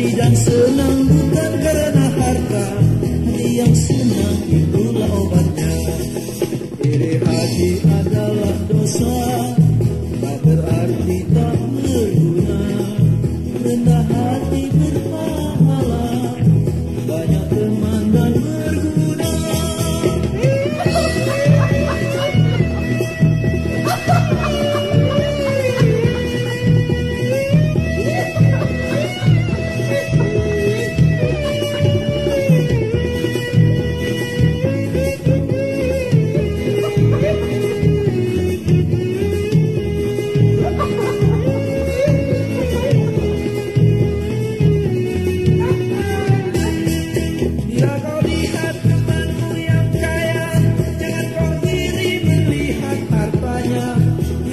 Sedih dan senang bukan karena harta Hati yang senang itulah obatnya. Iri hati adalah dosa Tak berarti tak berguna. Rendah hati berpahala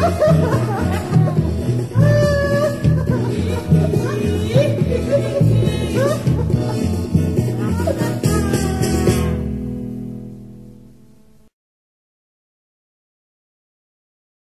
Ha ha ha!